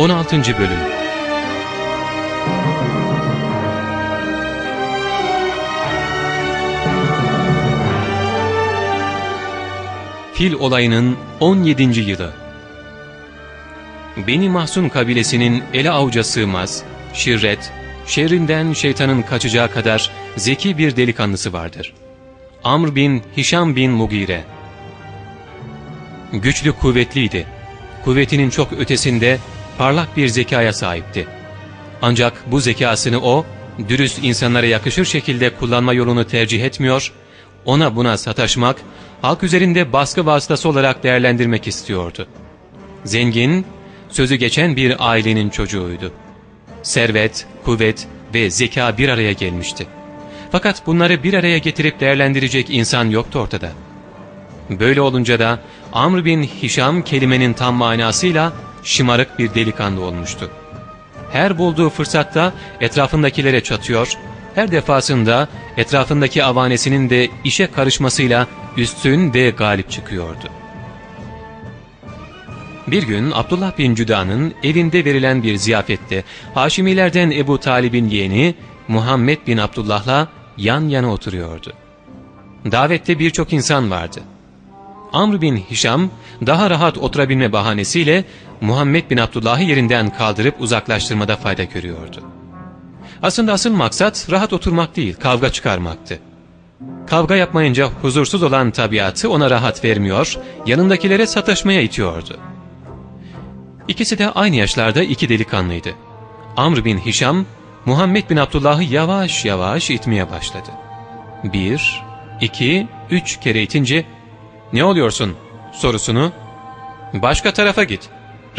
16. Bölüm Fil olayının 17. yılı Beni Mahsun kabilesinin ele avuca sığmaz, şirret, şerrinden şeytanın kaçacağı kadar zeki bir delikanlısı vardır. Amr bin Hişam bin Mugire Güçlü kuvvetliydi. Kuvvetinin çok ötesinde parlak bir zekaya sahipti. Ancak bu zekasını o, dürüst insanlara yakışır şekilde kullanma yolunu tercih etmiyor, ona buna sataşmak, halk üzerinde baskı vasıtası olarak değerlendirmek istiyordu. Zengin, sözü geçen bir ailenin çocuğuydu. Servet, kuvvet ve zeka bir araya gelmişti. Fakat bunları bir araya getirip değerlendirecek insan yoktu ortada. Böyle olunca da Amr bin Hişam kelimenin tam manasıyla şımarık bir delikanlı olmuştu. Her bulduğu fırsatta etrafındakilere çatıyor, her defasında etrafındaki avanesinin de işe karışmasıyla üstün ve galip çıkıyordu. Bir gün Abdullah bin Cüda'nın evinde verilen bir ziyafette Haşimilerden Ebu Talib'in yeğeni Muhammed bin Abdullah'la yan yana oturuyordu. Davette birçok insan vardı. Amr bin Hişam daha rahat oturabilme bahanesiyle Muhammed bin Abdullah'ı yerinden kaldırıp uzaklaştırmada fayda görüyordu. Aslında asıl maksat rahat oturmak değil, kavga çıkarmaktı. Kavga yapmayınca huzursuz olan tabiatı ona rahat vermiyor, yanındakilere sataşmaya itiyordu. İkisi de aynı yaşlarda iki delikanlıydı. Amr bin Hişam, Muhammed bin Abdullah'ı yavaş yavaş itmeye başladı. Bir, iki, üç kere itince ''Ne oluyorsun?'' sorusunu ''Başka tarafa git,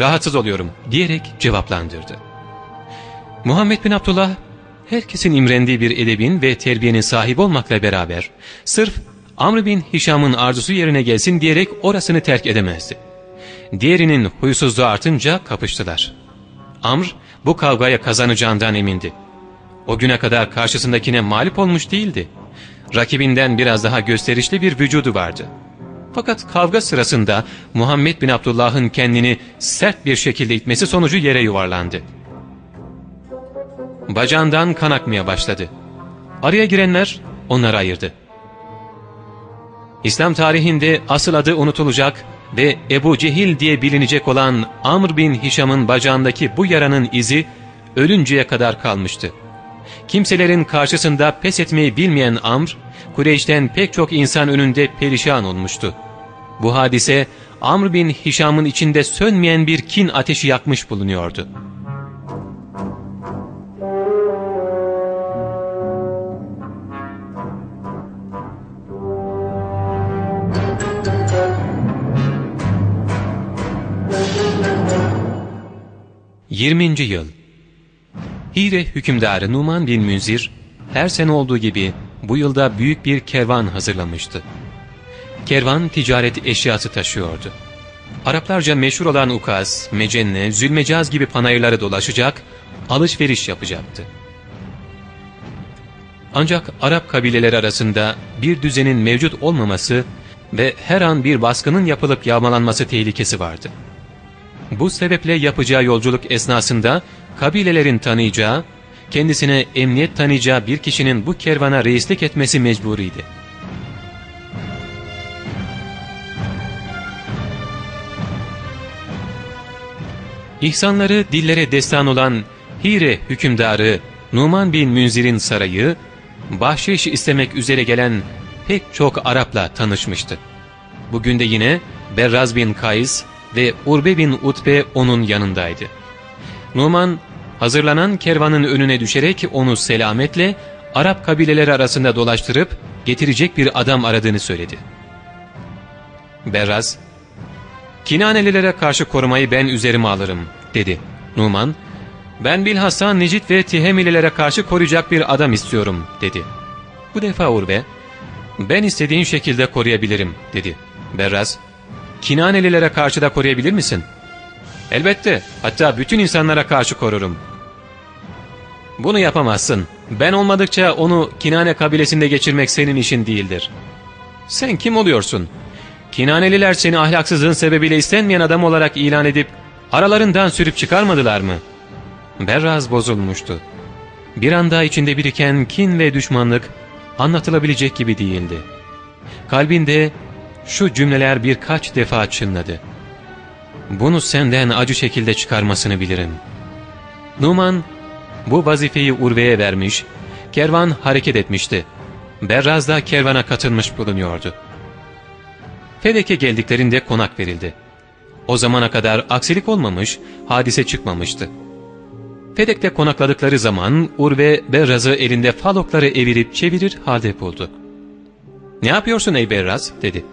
rahatsız oluyorum.'' diyerek cevaplandırdı. Muhammed bin Abdullah herkesin imrendiği bir edebin ve terbiyenin sahibi olmakla beraber sırf Amr bin Hişam'ın arzusu yerine gelsin diyerek orasını terk edemezdi. Diğerinin huysuzluğu artınca kapıştılar. Amr bu kavgaya kazanacağından emindi. O güne kadar karşısındakine mağlup olmuş değildi. Rakibinden biraz daha gösterişli bir vücudu vardı. Fakat kavga sırasında Muhammed bin Abdullah'ın kendini sert bir şekilde itmesi sonucu yere yuvarlandı. Bacağından kan akmaya başladı. Araya girenler onları ayırdı. İslam tarihinde asıl adı unutulacak ve Ebu Cehil diye bilinecek olan Amr bin Hişam'ın bacağındaki bu yaranın izi ölünceye kadar kalmıştı. Kimselerin karşısında pes etmeyi bilmeyen Amr, Kureyş'ten pek çok insan önünde perişan olmuştu. Bu hadise Amr bin Hişam'ın içinde sönmeyen bir kin ateşi yakmış bulunuyordu. Yirminci Yıl Hire hükümdarı Numan bin Münzir her sene olduğu gibi bu yılda büyük bir kervan hazırlamıştı. Kervan ticaret eşyası taşıyordu. Araplarca meşhur olan Ukaz, Mecenne, Zülmecaz gibi panayırları dolaşacak, alışveriş yapacaktı. Ancak Arap kabileleri arasında bir düzenin mevcut olmaması ve her an bir baskının yapılıp yağmalanması tehlikesi vardı. Bu sebeple yapacağı yolculuk esnasında kabilelerin tanıyacağı, kendisine emniyet tanıyacağı bir kişinin bu kervana reislik etmesi mecburiydi. İhsanları dillere destan olan Hire hükümdarı Numan bin Münzir'in sarayı, bahşiş istemek üzere gelen pek çok Arap'la tanışmıştı. Bugün de yine Berraz bin Kays ve Urbe bin Utbe onun yanındaydı. Numan hazırlanan kervanın önüne düşerek onu selametle Arap kabileleri arasında dolaştırıp getirecek bir adam aradığını söyledi. Berraz, Kinanelilere karşı korumayı ben üzerime alırım dedi. Numan, ben bilhassa Necit ve Tihemililere karşı koruyacak bir adam istiyorum dedi. Bu defa Urbe, ben istediğin şekilde koruyabilirim dedi. Berraz, Kinanelilere karşı da koruyabilir misin? Elbette, hatta bütün insanlara karşı korurum. Bunu yapamazsın. Ben olmadıkça onu Kinane kabilesinde geçirmek senin işin değildir. Sen kim oluyorsun? Kinaneliler seni ahlaksızlığın sebebiyle istenmeyen adam olarak ilan edip Aralarından sürüp çıkarmadılar mı? Berraz bozulmuştu. Bir anda içinde biriken kin ve düşmanlık anlatılabilecek gibi değildi. Kalbinde şu cümleler birkaç defa çınladı. Bunu senden acı şekilde çıkarmasını bilirim. Numan bu vazifeyi Urve'ye vermiş, kervan hareket etmişti. Berraz da kervana katılmış bulunuyordu. Fedek'e geldiklerinde konak verildi. O zamana kadar aksilik olmamış, hadise çıkmamıştı. Fedek'te konakladıkları zaman Urve Berraz'ı elinde falokları evirip çevirir halde buldu. ''Ne yapıyorsun ey Berraz?'' dedi.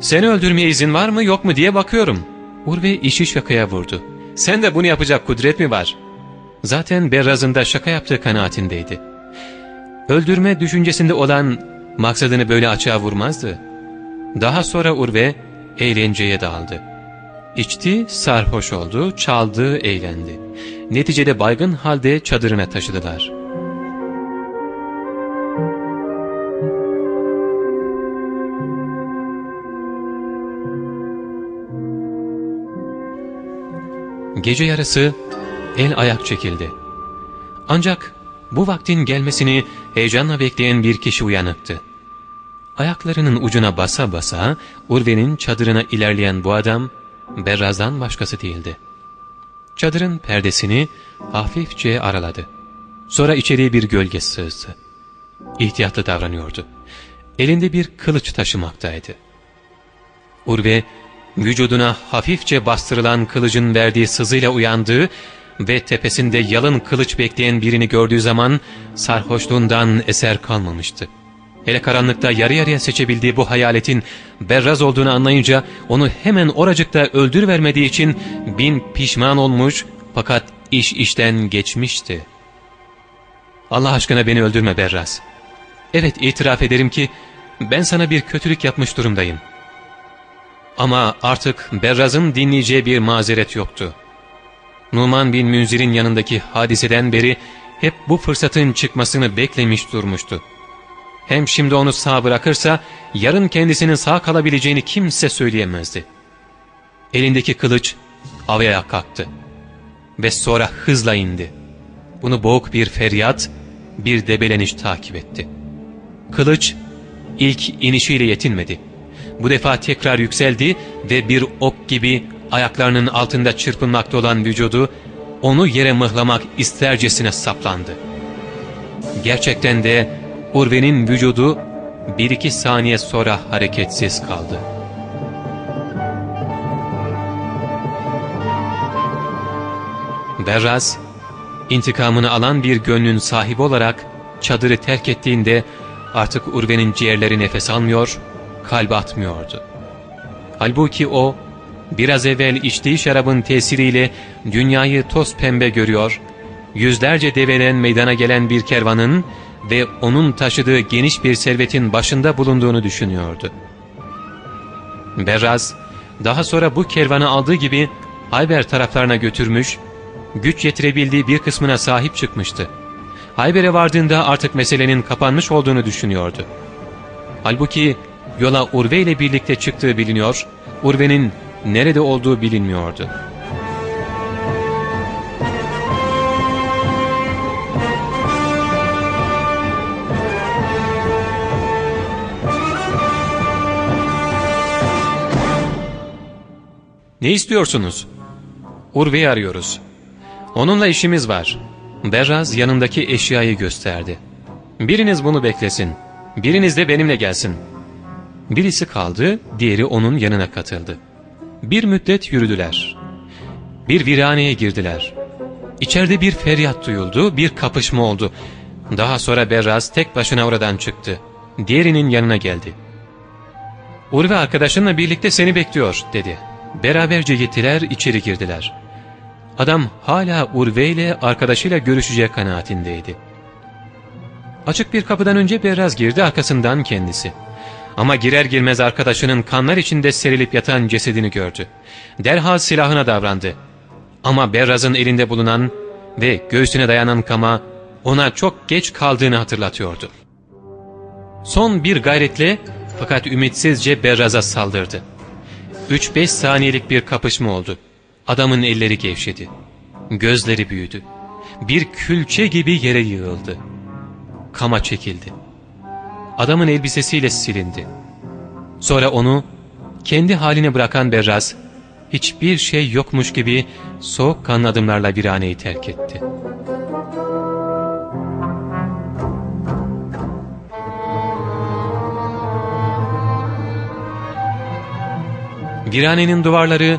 ''Seni öldürmeye izin var mı yok mu diye bakıyorum.'' Urve işi şakaya vurdu. ''Sen de bunu yapacak kudret mi var?'' Zaten Berraz'ın da şaka yaptığı kanaatindeydi. Öldürme düşüncesinde olan maksadını böyle açığa vurmazdı. Daha sonra Urve eğlenceye daldı. İçti, sarhoş oldu, çaldı, eğlendi. Neticede baygın halde çadırına taşıdılar. Gece yarısı el ayak çekildi. Ancak bu vaktin gelmesini heyecanla bekleyen bir kişi uyanıktı. Ayaklarının ucuna basa basa Urve'nin çadırına ilerleyen bu adam Berraz'dan başkası değildi. Çadırın perdesini hafifçe araladı. Sonra içeriye bir gölge sığdı. İhtiyatlı davranıyordu. Elinde bir kılıç taşımaktaydı. Urve vücuduna hafifçe bastırılan kılıcın verdiği sızıyla uyandığı ve tepesinde yalın kılıç bekleyen birini gördüğü zaman sarhoşluğundan eser kalmamıştı. Hele karanlıkta yarı yarıya seçebildiği bu hayaletin berraz olduğunu anlayınca onu hemen oracıkta öldür vermediği için bin pişman olmuş fakat iş işten geçmişti. Allah aşkına beni öldürme berraz. Evet itiraf ederim ki ben sana bir kötülük yapmış durumdayım. Ama artık Berraz'ın dinleyeceği bir mazeret yoktu. Numan bin Münzir'in yanındaki hadiseden beri hep bu fırsatın çıkmasını beklemiş durmuştu. Hem şimdi onu sağ bırakırsa yarın kendisinin sağ kalabileceğini kimse söyleyemezdi. Elindeki kılıç havaya kalktı ve sonra hızla indi. Bunu boğuk bir feryat, bir debeleniş takip etti. Kılıç ilk inişiyle yetinmedi. Bu defa tekrar yükseldi ve bir ok gibi ayaklarının altında çırpınmakta olan vücudu onu yere mıhlamak istercesine saplandı. Gerçekten de Urve'nin vücudu bir iki saniye sonra hareketsiz kaldı. Berraz, intikamını alan bir gönlün sahibi olarak çadırı terk ettiğinde artık Urve'nin ciğerleri nefes almıyor, kalbi atmıyordu. Halbuki o, biraz evvel içtiği şarabın tesiriyle dünyayı toz pembe görüyor, yüzlerce develen meydana gelen bir kervanın ve onun taşıdığı geniş bir servetin başında bulunduğunu düşünüyordu. Berraz, daha sonra bu kervanı aldığı gibi Hayber taraflarına götürmüş, güç yetirebildiği bir kısmına sahip çıkmıştı. Hayber'e vardığında artık meselenin kapanmış olduğunu düşünüyordu. Halbuki yola Urve ile birlikte çıktığı biliniyor, Urve'nin nerede olduğu bilinmiyordu. Ne istiyorsunuz? Urve'yi arıyoruz. Onunla işimiz var. Berraz yanındaki eşyayı gösterdi. Biriniz bunu beklesin. Biriniz de benimle gelsin. Birisi kaldı, diğeri onun yanına katıldı. Bir müddet yürüdüler. Bir viraneye girdiler. İçeride bir feryat duyuldu, bir kapışma oldu. Daha sonra Berraz tek başına oradan çıktı. Diğerinin yanına geldi. Urve arkadaşınla birlikte seni bekliyor dedi. Beraberce gittiler, içeri girdiler. Adam hala Urve ile arkadaşıyla görüşeceği kanaatindeydi. Açık bir kapıdan önce Berraz girdi, arkasından kendisi. Ama girer girmez arkadaşının kanlar içinde serilip yatan cesedini gördü. Derhal silahına davrandı. Ama Berraz'ın elinde bulunan ve göğsüne dayanan kama ona çok geç kaldığını hatırlatıyordu. Son bir gayretle fakat ümitsizce Berraz'a saldırdı. 3-5 saniyelik bir kapışma oldu. Adamın elleri gevşedi. Gözleri büyüdü. Bir külçe gibi yere yığıldı. Kama çekildi. Adamın elbisesiyle silindi. Sonra onu kendi haline bırakan Berraz, hiçbir şey yokmuş gibi soğukkanlı adımlarla viraneyi terk etti. Viranenin duvarları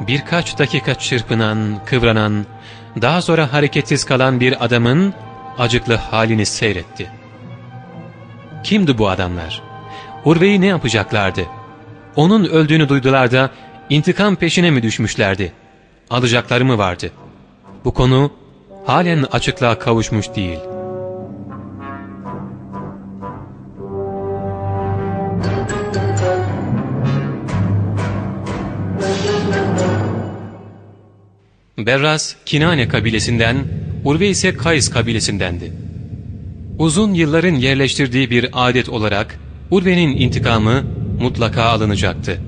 birkaç dakika çırpınan, kıvranan, daha sonra hareketsiz kalan bir adamın acıklı halini seyretti. Kimdi bu adamlar? Urve'yi ne yapacaklardı? Onun öldüğünü duydular da intikam peşine mi düşmüşlerdi? Alacakları mı vardı? Bu konu halen açıklığa kavuşmuş değil. Berras, Kinane kabilesinden, Urve ise Kays kabilesindendi. Uzun yılların yerleştirdiği bir adet olarak Urve'nin intikamı mutlaka alınacaktı.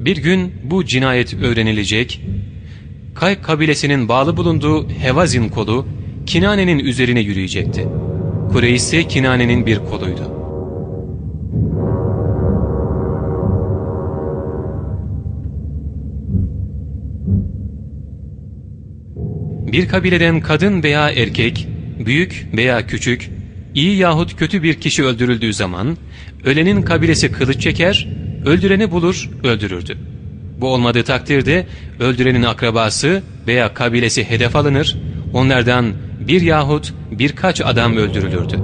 Bir gün bu cinayet öğrenilecek, Kay kabilesinin bağlı bulunduğu Hevazin kolu Kinane'nin üzerine yürüyecekti. Kureyş ise Kinane'nin bir koluydu. Bir kabileden kadın veya erkek, büyük veya küçük, iyi yahut kötü bir kişi öldürüldüğü zaman, ölenin kabilesi kılıç çeker, öldüreni bulur, öldürürdü. Bu olmadığı takdirde öldürenin akrabası veya kabilesi hedef alınır, onlardan bir yahut birkaç adam öldürülürdü.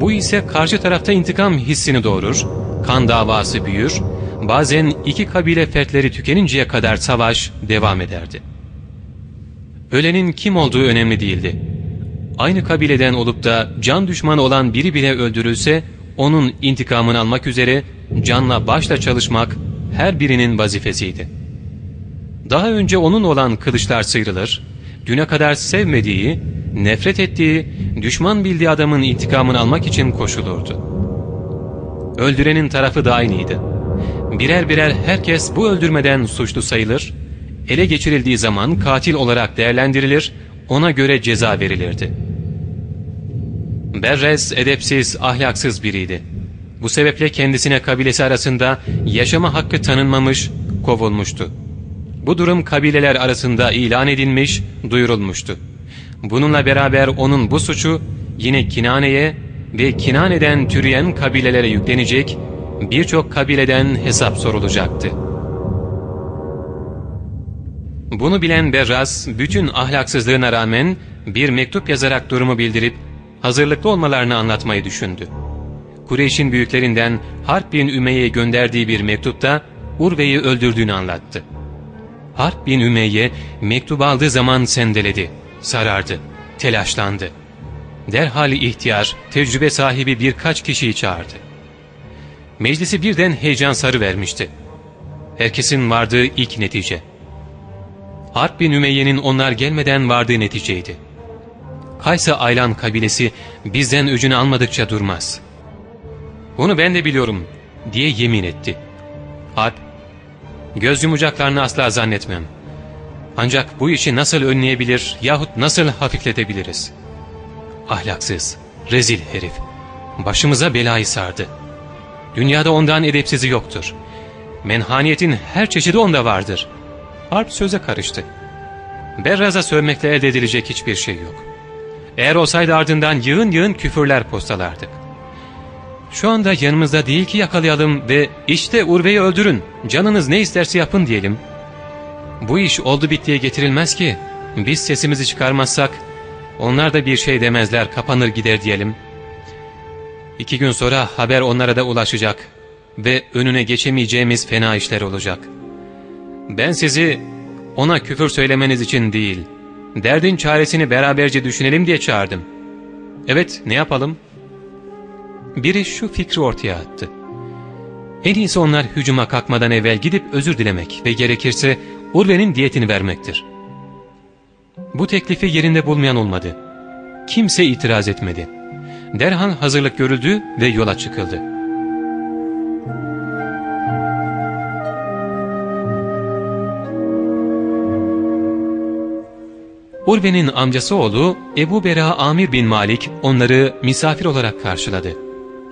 Bu ise karşı tarafta intikam hissini doğurur, kan davası büyür, bazen iki kabile fertleri tükeninceye kadar savaş devam ederdi. Ölenin kim olduğu önemli değildi. Aynı kabileden olup da can düşmanı olan biri bile öldürülse, onun intikamını almak üzere canla başla çalışmak her birinin vazifesiydi. Daha önce onun olan kılıçlar sıyrılır, düne kadar sevmediği, nefret ettiği, düşman bildiği adamın intikamını almak için koşulurdu. Öldürenin tarafı da aynıydı. Birer birer herkes bu öldürmeden suçlu sayılır, ele geçirildiği zaman katil olarak değerlendirilir, ona göre ceza verilirdi. Berres edepsiz, ahlaksız biriydi. Bu sebeple kendisine kabilesi arasında yaşama hakkı tanınmamış, kovulmuştu. Bu durum kabileler arasında ilan edilmiş, duyurulmuştu. Bununla beraber onun bu suçu yine Kinane'ye ve Kinane'den türeyen kabilelere yüklenecek, birçok kabileden hesap sorulacaktı. Bunu bilen Berras, bütün ahlaksızlığına rağmen bir mektup yazarak durumu bildirip hazırlıklı olmalarını anlatmayı düşündü. Kureyş'in büyüklerinden Harp bin Ümeyye gönderdiği bir mektupta Urve'yi öldürdüğünü anlattı. Harp bin Ümeyye mektubu aldığı zaman sendeledi, sarardı, telaşlandı. Derhal ihtiyar, tecrübe sahibi birkaç kişiyi çağırdı. Meclisi birden heyecan sarı vermişti. Herkesin vardığı ilk netice. Harp bin Ümeyye'nin onlar gelmeden vardığı neticeydi. Kaysa Aylan kabilesi bizden öcünü almadıkça durmaz. Bunu ben de biliyorum diye yemin etti. Harp, göz yumacaklarını asla zannetmem. Ancak bu işi nasıl önleyebilir yahut nasıl hafifletebiliriz? Ahlaksız, rezil herif. Başımıza belayı sardı. Dünyada ondan edepsizi yoktur. Menhaniyetin her çeşidi onda vardır. Harp söze karıştı. Berraz'a sövmekle elde edilecek hiçbir şey yok. Eğer olsaydı ardından yığın yığın küfürler postalardık. Şu anda yanımızda değil ki yakalayalım ve işte Urve'yi öldürün, canınız ne isterse yapın diyelim. Bu iş oldu bittiye getirilmez ki. Biz sesimizi çıkarmazsak onlar da bir şey demezler kapanır gider diyelim. İki gün sonra haber onlara da ulaşacak ve önüne geçemeyeceğimiz fena işler olacak. Ben sizi ona küfür söylemeniz için değil, derdin çaresini beraberce düşünelim diye çağırdım. Evet ne yapalım?'' Biri şu fikri ortaya attı. En iyisi onlar hücuma kalkmadan evvel gidip özür dilemek ve gerekirse Urve'nin diyetini vermektir. Bu teklifi yerinde bulmayan olmadı. Kimse itiraz etmedi. Derhal hazırlık görüldü ve yola çıkıldı. Urve'nin amcası oğlu Ebu Bera Amir bin Malik onları misafir olarak karşıladı,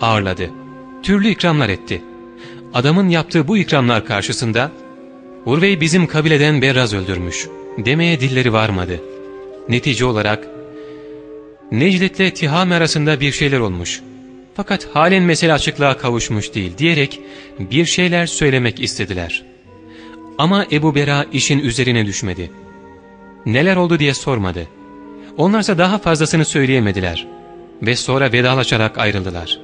ağırladı, türlü ikramlar etti. Adamın yaptığı bu ikramlar karşısında Urve'yi bizim kabileden Berraz öldürmüş demeye dilleri varmadı. Netice olarak Necdet'le Tiham arasında bir şeyler olmuş. Fakat halen mesele açıklığa kavuşmuş değil diyerek bir şeyler söylemek istediler. Ama Ebu Bera işin üzerine düşmedi. Neler oldu diye sormadı. Onlarsa daha fazlasını söyleyemediler. Ve sonra vedalaşarak ayrıldılar.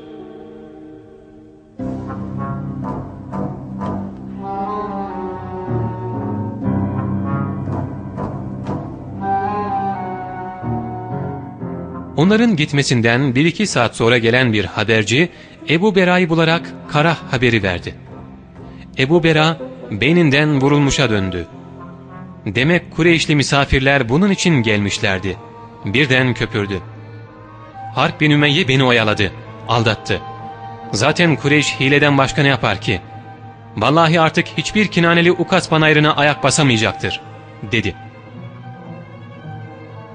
Onların gitmesinden bir iki saat sonra gelen bir haberci Ebu Bera'yı bularak kara haberi verdi. Ebu Bera beyninden vurulmuşa döndü. Demek Kureyşli misafirler bunun için gelmişlerdi. Birden köpürdü. Harp bin Ümeyye beni oyaladı, aldattı. Zaten Kureyş hileden başka ne yapar ki? Vallahi artık hiçbir kinaneli Ukas panayrına ayak basamayacaktır, dedi.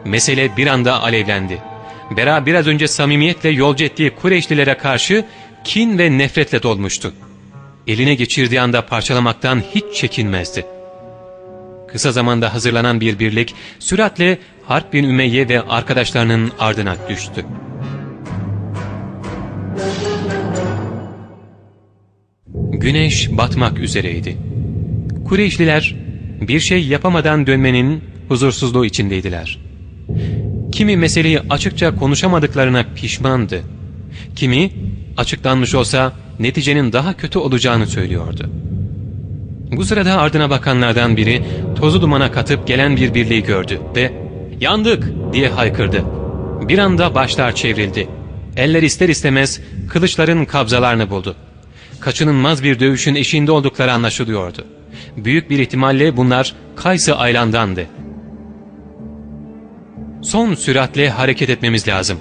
Mesele bir anda alevlendi. Bera biraz önce samimiyetle yolcu ettiği Kureyşlilere karşı kin ve nefretle dolmuştu. Eline geçirdiği anda parçalamaktan hiç çekinmezdi. Kısa zamanda hazırlanan bir birlik süratle Harp bin Ümeyye ve arkadaşlarının ardına düştü. Güneş batmak üzereydi. Kureyşliler bir şey yapamadan dönmenin huzursuzluğu içindeydiler. Kimi meseleyi açıkça konuşamadıklarına pişmandı. Kimi açıklanmış olsa neticenin daha kötü olacağını söylüyordu. Bu sırada ardına bakanlardan biri tozu dumana katıp gelen bir birliği gördü ve ''Yandık!'' diye haykırdı. Bir anda başlar çevrildi. Eller ister istemez kılıçların kabzalarını buldu. Kaçınılmaz bir dövüşün eşiğinde oldukları anlaşılıyordu. Büyük bir ihtimalle bunlar Kaysı Aylan'dandı. Son süratle hareket etmemiz lazım.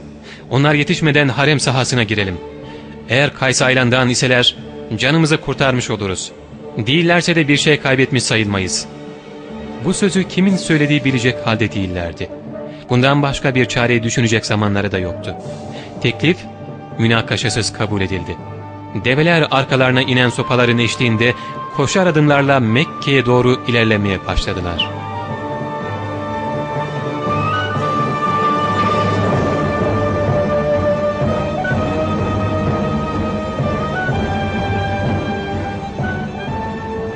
Onlar yetişmeden harem sahasına girelim. Eğer Kays Aylan'dan iseler canımızı kurtarmış oluruz. Değillerse de bir şey kaybetmiş sayılmayız. Bu sözü kimin söylediği bilecek halde değillerdi. Bundan başka bir çareyi düşünecek zamanları da yoktu. Teklif münakaşasız kabul edildi. Develer arkalarına inen sopaların eşliğinde koşar adımlarla Mekke'ye doğru ilerlemeye başladılar.''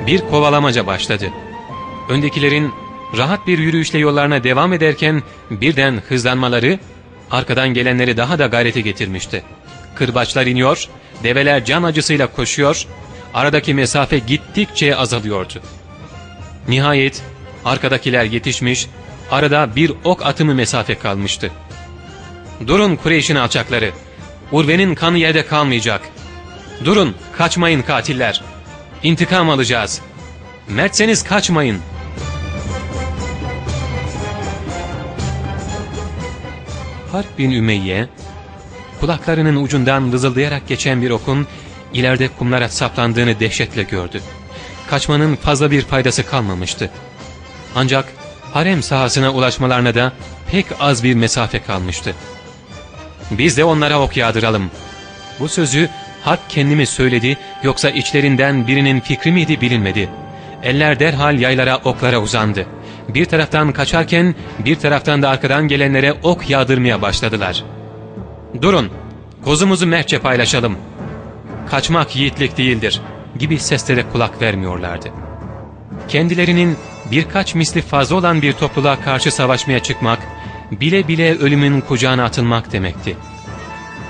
Bir kovalamaca başladı. Öndekilerin rahat bir yürüyüşle yollarına devam ederken birden hızlanmaları arkadan gelenleri daha da gayrete getirmişti. Kırbaçlar iniyor, develer can acısıyla koşuyor, aradaki mesafe gittikçe azalıyordu. Nihayet arkadakiler yetişmiş, arada bir ok atımı mesafe kalmıştı. ''Durun Kureyş'in alçakları, Urve'nin kanı yerde kalmayacak. Durun, kaçmayın katiller.'' İntikam alacağız. Mertseniz kaçmayın. Harp bin Ümeyye, kulaklarının ucundan vızıldayarak geçen bir okun ileride kumlara saplandığını dehşetle gördü. Kaçmanın fazla bir faydası kalmamıştı. Ancak harem sahasına ulaşmalarına da pek az bir mesafe kalmıştı. Biz de onlara ok yağdıralım. Bu sözü Hak kendimi söyledi yoksa içlerinden birinin fikri miydi bilinmedi. Eller derhal yaylara oklara uzandı. Bir taraftan kaçarken bir taraftan da arkadan gelenlere ok yağdırmaya başladılar. ''Durun, kozumuzu mertçe paylaşalım. Kaçmak yiğitlik değildir.'' gibi seslere kulak vermiyorlardı. Kendilerinin birkaç misli fazla olan bir topluluğa karşı savaşmaya çıkmak, bile bile ölümün kucağına atılmak demekti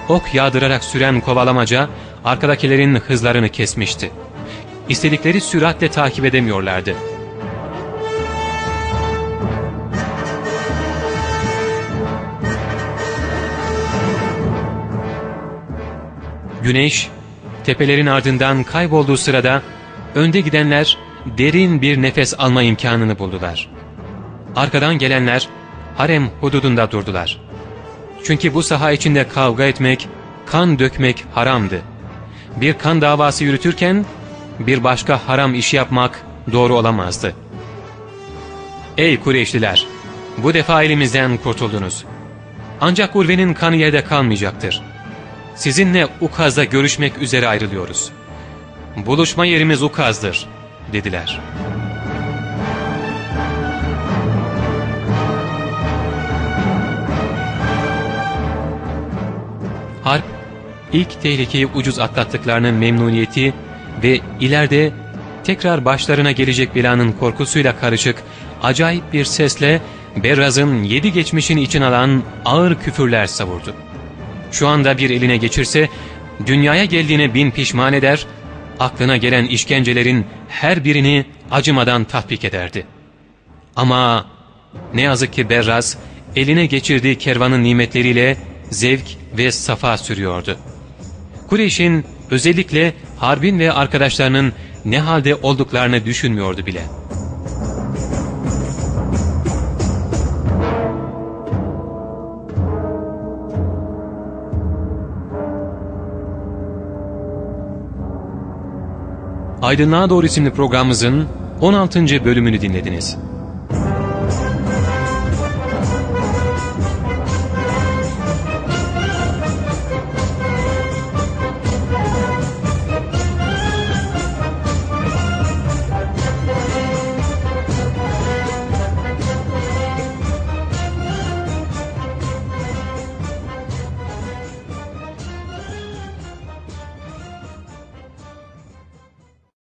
ok yağdırarak süren kovalamaca arkadakilerin hızlarını kesmişti. İstedikleri süratle takip edemiyorlardı. Güneş, tepelerin ardından kaybolduğu sırada önde gidenler derin bir nefes alma imkanını buldular. Arkadan gelenler harem hududunda durdular. Çünkü bu saha içinde kavga etmek, kan dökmek haramdı. Bir kan davası yürütürken bir başka haram işi yapmak doğru olamazdı. Ey Kureyşliler! Bu defa elimizden kurtuldunuz. Ancak Urve'nin kanı yerde kalmayacaktır. Sizinle Ukaz'da görüşmek üzere ayrılıyoruz. Buluşma yerimiz Ukaz'dır, dediler. İlk tehlikeyi ucuz atlattıklarının memnuniyeti ve ileride tekrar başlarına gelecek belanın korkusuyla karışık acayip bir sesle Berraz'ın yedi geçmişini için alan ağır küfürler savurdu. Şu anda bir eline geçirse dünyaya geldiğine bin pişman eder, aklına gelen işkencelerin her birini acımadan tatbik ederdi. Ama ne yazık ki Berraz eline geçirdiği kervanın nimetleriyle zevk ve safa sürüyordu. Kureyş'in özellikle Harbin ve arkadaşlarının ne halde olduklarını düşünmüyordu bile. Aydınlığa Doğru isimli programımızın 16. bölümünü dinlediniz.